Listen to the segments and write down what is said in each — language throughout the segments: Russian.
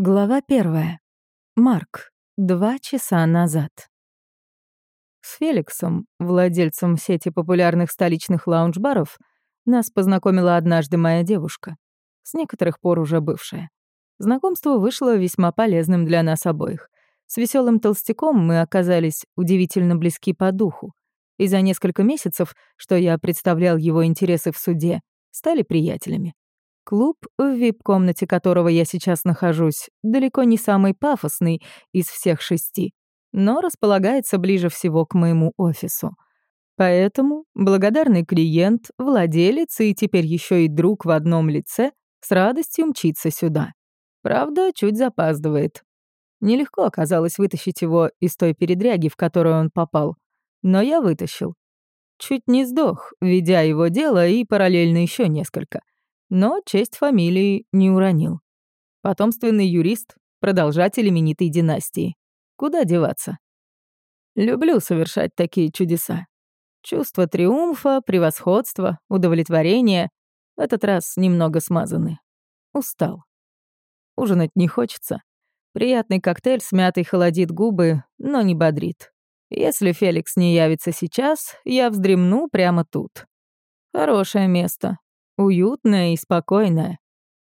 Глава первая. Марк. Два часа назад. С Феликсом, владельцем сети популярных столичных лаунж-баров, нас познакомила однажды моя девушка, с некоторых пор уже бывшая. Знакомство вышло весьма полезным для нас обоих. С веселым толстяком мы оказались удивительно близки по духу, и за несколько месяцев, что я представлял его интересы в суде, стали приятелями. Клуб, в вип-комнате которого я сейчас нахожусь, далеко не самый пафосный из всех шести, но располагается ближе всего к моему офису. Поэтому благодарный клиент, владелец и теперь еще и друг в одном лице с радостью мчится сюда. Правда, чуть запаздывает. Нелегко оказалось вытащить его из той передряги, в которую он попал. Но я вытащил. Чуть не сдох, ведя его дело и параллельно еще несколько — но честь фамилии не уронил. Потомственный юрист, продолжатель именитой династии. Куда деваться? Люблю совершать такие чудеса. Чувство триумфа, превосходства, удовлетворения в этот раз немного смазаны. Устал. Ужинать не хочется. Приятный коктейль с мятой холодит губы, но не бодрит. Если Феликс не явится сейчас, я вздремну прямо тут. Хорошее место. Уютная и спокойная.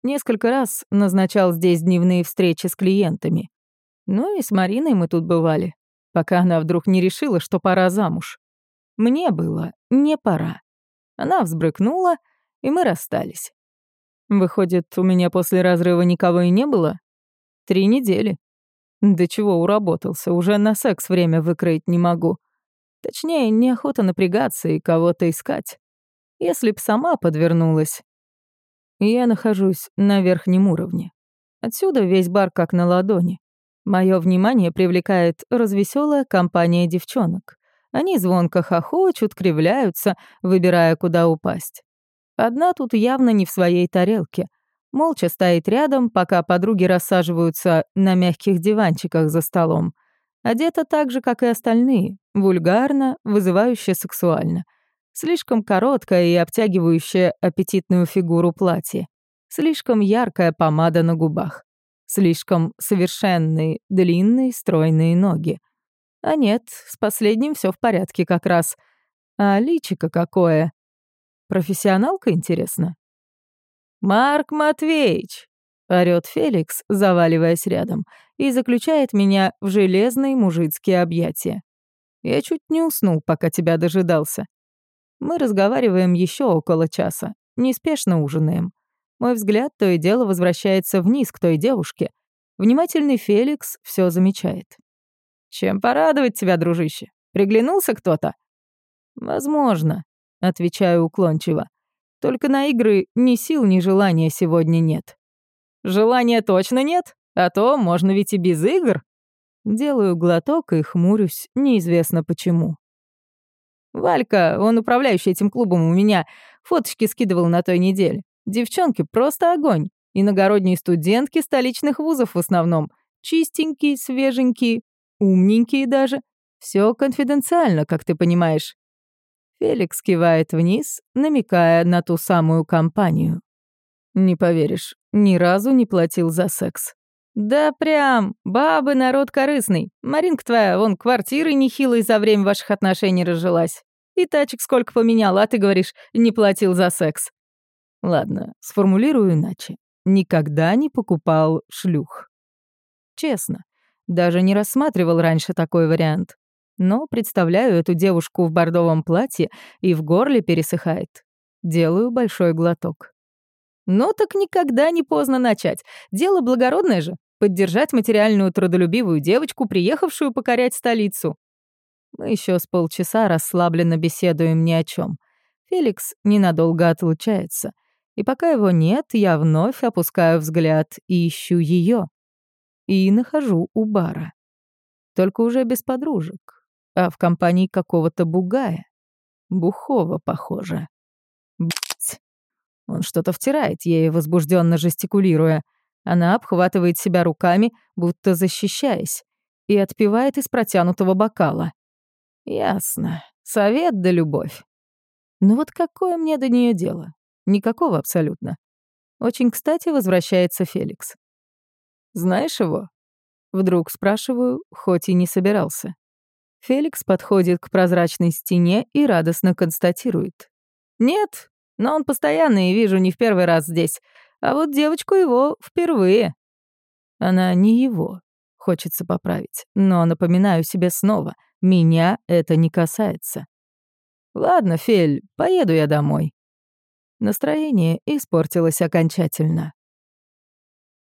Несколько раз назначал здесь дневные встречи с клиентами. Ну и с Мариной мы тут бывали, пока она вдруг не решила, что пора замуж. Мне было не пора. Она взбрыкнула, и мы расстались. Выходит, у меня после разрыва никого и не было? Три недели. До чего уработался, уже на секс время выкроить не могу. Точнее, неохота напрягаться и кого-то искать если б сама подвернулась. Я нахожусь на верхнем уровне. Отсюда весь бар как на ладони. Мое внимание привлекает развеселая компания девчонок. Они звонко хохочут, кривляются, выбирая, куда упасть. Одна тут явно не в своей тарелке. Молча стоит рядом, пока подруги рассаживаются на мягких диванчиках за столом. Одета так же, как и остальные, вульгарно, вызывающе сексуально — Слишком короткое и обтягивающее аппетитную фигуру платье. Слишком яркая помада на губах. Слишком совершенные, длинные, стройные ноги. А нет, с последним все в порядке как раз. А личико какое? Профессионалка, интересно? «Марк Матвеевич!» — орёт Феликс, заваливаясь рядом, и заключает меня в железные мужицкие объятия. «Я чуть не уснул, пока тебя дожидался. Мы разговариваем еще около часа, неспешно ужинаем. Мой взгляд то и дело возвращается вниз к той девушке. Внимательный Феликс все замечает. «Чем порадовать тебя, дружище? Приглянулся кто-то?» «Возможно», — отвечаю уклончиво. «Только на игры ни сил, ни желания сегодня нет». «Желания точно нет? А то можно ведь и без игр». Делаю глоток и хмурюсь, неизвестно почему. Валька, он управляющий этим клубом у меня, фоточки скидывал на той неделе. Девчонки просто огонь. Иногородние студентки столичных вузов в основном. Чистенькие, свеженькие, умненькие даже. Все конфиденциально, как ты понимаешь. Феликс кивает вниз, намекая на ту самую компанию. Не поверишь, ни разу не платил за секс. Да прям, бабы народ корыстный. Маринка твоя, вон, квартиры нехилой за время ваших отношений разжилась. И тачек сколько поменял, а ты говоришь, не платил за секс. Ладно, сформулирую иначе. Никогда не покупал шлюх. Честно, даже не рассматривал раньше такой вариант. Но представляю эту девушку в бордовом платье и в горле пересыхает. Делаю большой глоток. Ну так никогда не поздно начать. Дело благородное же — поддержать материальную трудолюбивую девочку, приехавшую покорять столицу. Мы еще с полчаса расслабленно беседуем ни о чем. Феликс ненадолго отлучается. И пока его нет, я вновь опускаю взгляд и ищу ее. И нахожу у бара. Только уже без подружек, а в компании какого-то бугая. Бухого, похоже. Бать! Он что-то втирает ей, возбужденно жестикулируя. Она обхватывает себя руками, будто защищаясь, и отпивает из протянутого бокала. Ясно. Совет да любовь. Ну вот какое мне до нее дело? Никакого абсолютно. Очень кстати возвращается Феликс. Знаешь его?» Вдруг спрашиваю, хоть и не собирался. Феликс подходит к прозрачной стене и радостно констатирует. «Нет, но он постоянно и вижу не в первый раз здесь, а вот девочку его впервые». Она не его, хочется поправить, но напоминаю себе снова, меня это не касается. «Ладно, Фель, поеду я домой». Настроение испортилось окончательно.